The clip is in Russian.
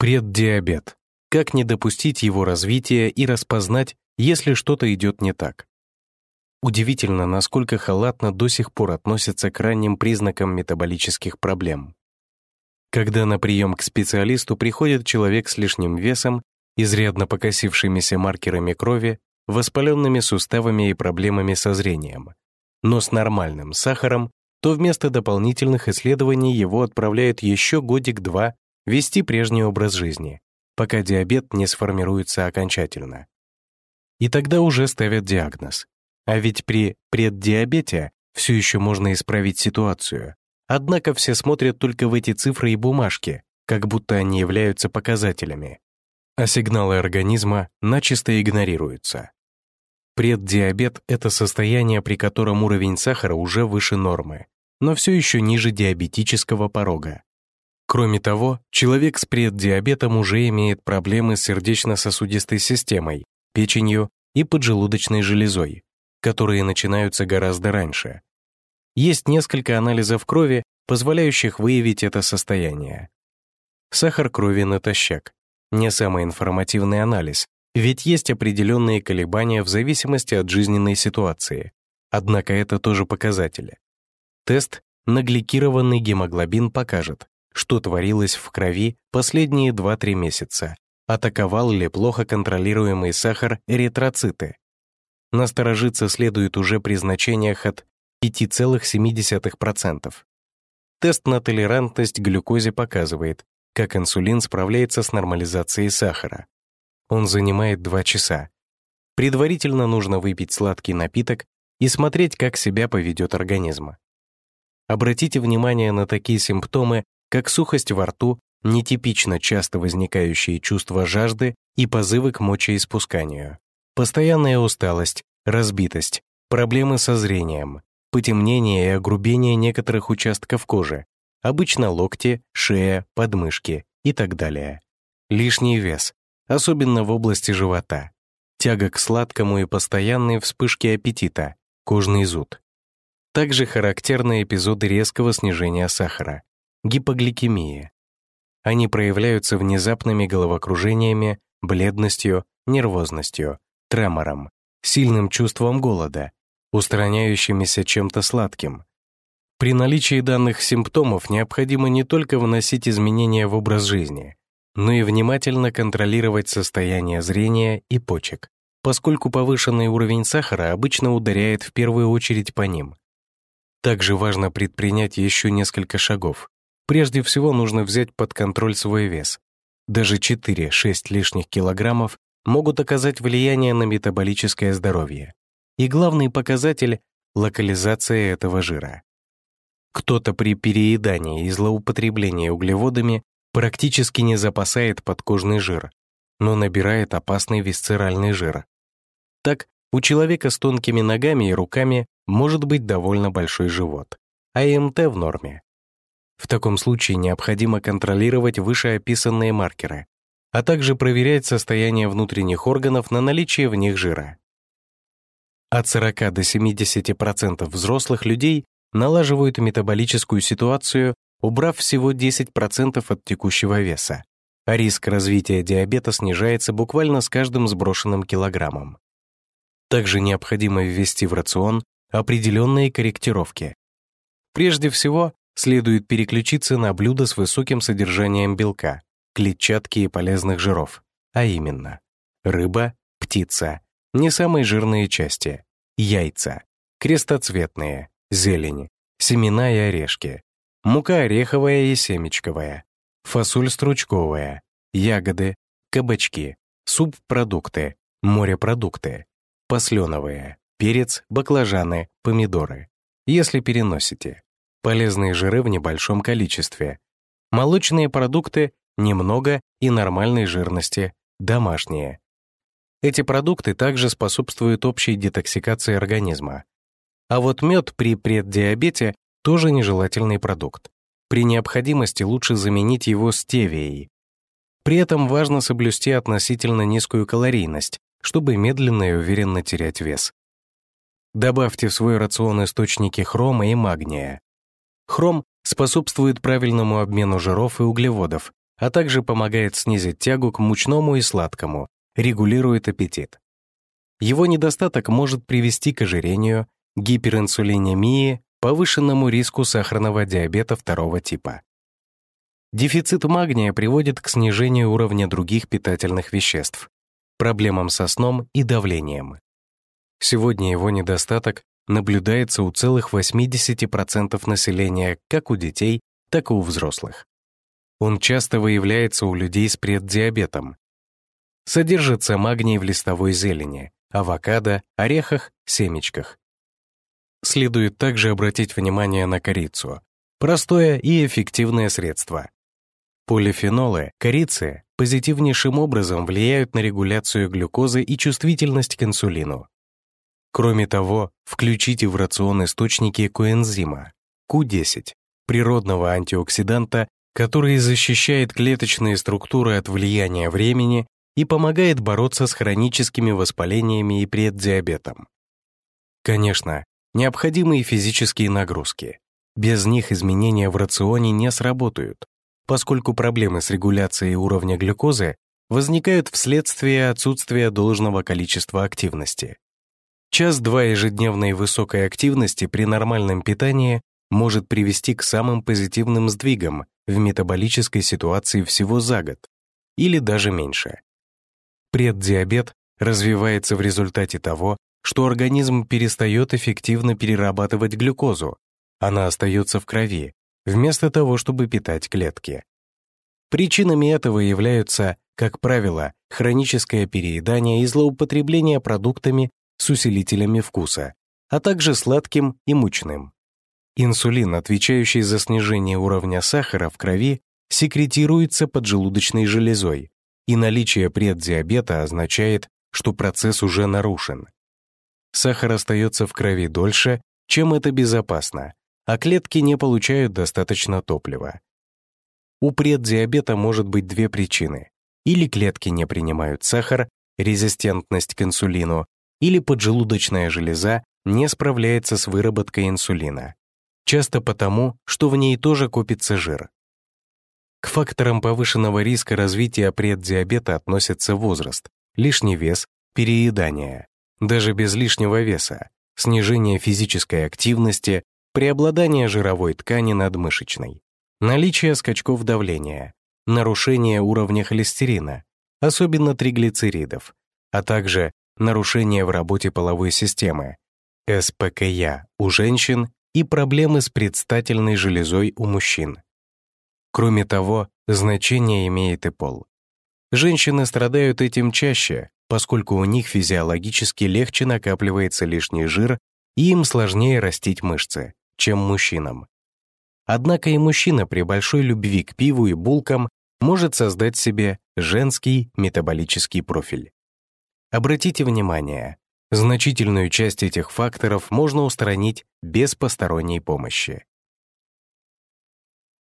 Преддиабет. Как не допустить его развития и распознать, если что-то идет не так? Удивительно, насколько халатно до сих пор относятся к ранним признакам метаболических проблем. Когда на прием к специалисту приходит человек с лишним весом, изрядно покосившимися маркерами крови, воспаленными суставами и проблемами со зрением, но с нормальным сахаром, то вместо дополнительных исследований его отправляют еще годик-два вести прежний образ жизни, пока диабет не сформируется окончательно. И тогда уже ставят диагноз. А ведь при преддиабете все еще можно исправить ситуацию. Однако все смотрят только в эти цифры и бумажки, как будто они являются показателями. А сигналы организма начисто игнорируются. Преддиабет — это состояние, при котором уровень сахара уже выше нормы, но все еще ниже диабетического порога. Кроме того, человек с преддиабетом уже имеет проблемы с сердечно-сосудистой системой, печенью и поджелудочной железой, которые начинаются гораздо раньше. Есть несколько анализов крови, позволяющих выявить это состояние. Сахар крови натощак. Не самый информативный анализ, ведь есть определенные колебания в зависимости от жизненной ситуации. Однако это тоже показатели. Тест на гликированный гемоглобин покажет, что творилось в крови последние 2-3 месяца, атаковал ли плохо контролируемый сахар эритроциты. Насторожиться следует уже при значениях от 5,7%. Тест на толерантность к глюкозе показывает, как инсулин справляется с нормализацией сахара. Он занимает 2 часа. Предварительно нужно выпить сладкий напиток и смотреть, как себя поведет организм. Обратите внимание на такие симптомы, как сухость во рту, нетипично часто возникающие чувства жажды и позывы к мочеиспусканию, постоянная усталость, разбитость, проблемы со зрением, потемнение и огрубение некоторых участков кожи, обычно локти, шея, подмышки и так далее. Лишний вес, особенно в области живота, тяга к сладкому и постоянные вспышки аппетита, кожный зуд. Также характерны эпизоды резкого снижения сахара, гипогликемия. Они проявляются внезапными головокружениями, бледностью, нервозностью, тремором, сильным чувством голода, устраняющимися чем-то сладким. При наличии данных симптомов необходимо не только вносить изменения в образ жизни, но и внимательно контролировать состояние зрения и почек, поскольку повышенный уровень сахара обычно ударяет в первую очередь по ним. Также важно предпринять еще несколько шагов, Прежде всего нужно взять под контроль свой вес. Даже 4-6 лишних килограммов могут оказать влияние на метаболическое здоровье. И главный показатель — локализация этого жира. Кто-то при переедании и злоупотреблении углеводами практически не запасает подкожный жир, но набирает опасный висцеральный жир. Так, у человека с тонкими ногами и руками может быть довольно большой живот, а МТ в норме. В таком случае необходимо контролировать вышеописанные маркеры, а также проверять состояние внутренних органов на наличие в них жира. От 40 до 70% взрослых людей налаживают метаболическую ситуацию, убрав всего 10% от текущего веса, а риск развития диабета снижается буквально с каждым сброшенным килограммом. Также необходимо ввести в рацион определенные корректировки. Прежде всего, следует переключиться на блюда с высоким содержанием белка, клетчатки и полезных жиров, а именно рыба, птица, не самые жирные части, яйца, крестоцветные, зелень, семена и орешки, мука ореховая и семечковая, фасоль стручковая, ягоды, кабачки, субпродукты, морепродукты, посленовые, перец, баклажаны, помидоры, если переносите полезные жиры в небольшом количестве, молочные продукты немного и нормальной жирности, домашние. Эти продукты также способствуют общей детоксикации организма. А вот мед при преддиабете тоже нежелательный продукт. При необходимости лучше заменить его стевией. При этом важно соблюсти относительно низкую калорийность, чтобы медленно и уверенно терять вес. Добавьте в свой рацион источники хрома и магния. Хром способствует правильному обмену жиров и углеводов, а также помогает снизить тягу к мучному и сладкому, регулирует аппетит. Его недостаток может привести к ожирению, гиперинсулинемии, повышенному риску сахарного диабета второго типа. Дефицит магния приводит к снижению уровня других питательных веществ, проблемам со сном и давлением. Сегодня его недостаток наблюдается у целых 80% населения как у детей, так и у взрослых. Он часто выявляется у людей с преддиабетом. Содержится магний в листовой зелени, авокадо, орехах, семечках. Следует также обратить внимание на корицу. Простое и эффективное средство. Полифенолы корицы позитивнейшим образом влияют на регуляцию глюкозы и чувствительность к инсулину. Кроме того, включите в рацион источники коэнзима Q10, природного антиоксиданта, который защищает клеточные структуры от влияния времени и помогает бороться с хроническими воспалениями и преддиабетом. Конечно, необходимы и физические нагрузки. Без них изменения в рационе не сработают, поскольку проблемы с регуляцией уровня глюкозы возникают вследствие отсутствия должного количества активности. Час-два ежедневной высокой активности при нормальном питании может привести к самым позитивным сдвигам в метаболической ситуации всего за год, или даже меньше. Преддиабет развивается в результате того, что организм перестает эффективно перерабатывать глюкозу, она остается в крови, вместо того, чтобы питать клетки. Причинами этого являются, как правило, хроническое переедание и злоупотребление продуктами с усилителями вкуса, а также сладким и мучным. Инсулин, отвечающий за снижение уровня сахара в крови, секретируется поджелудочной железой, и наличие преддиабета означает, что процесс уже нарушен. Сахар остается в крови дольше, чем это безопасно, а клетки не получают достаточно топлива. У преддиабета может быть две причины. Или клетки не принимают сахар, резистентность к инсулину, или поджелудочная железа не справляется с выработкой инсулина. Часто потому, что в ней тоже копится жир. К факторам повышенного риска развития преддиабета относятся возраст, лишний вес, переедание, даже без лишнего веса, снижение физической активности, преобладание жировой ткани над мышечной, наличие скачков давления, нарушение уровня холестерина, особенно триглицеридов, а также нарушение в работе половой системы, СПКЯ у женщин и проблемы с предстательной железой у мужчин. Кроме того, значение имеет и пол. Женщины страдают этим чаще, поскольку у них физиологически легче накапливается лишний жир и им сложнее растить мышцы чем мужчинам. Однако и мужчина при большой любви к пиву и булкам может создать себе женский метаболический профиль. Обратите внимание, значительную часть этих факторов можно устранить без посторонней помощи.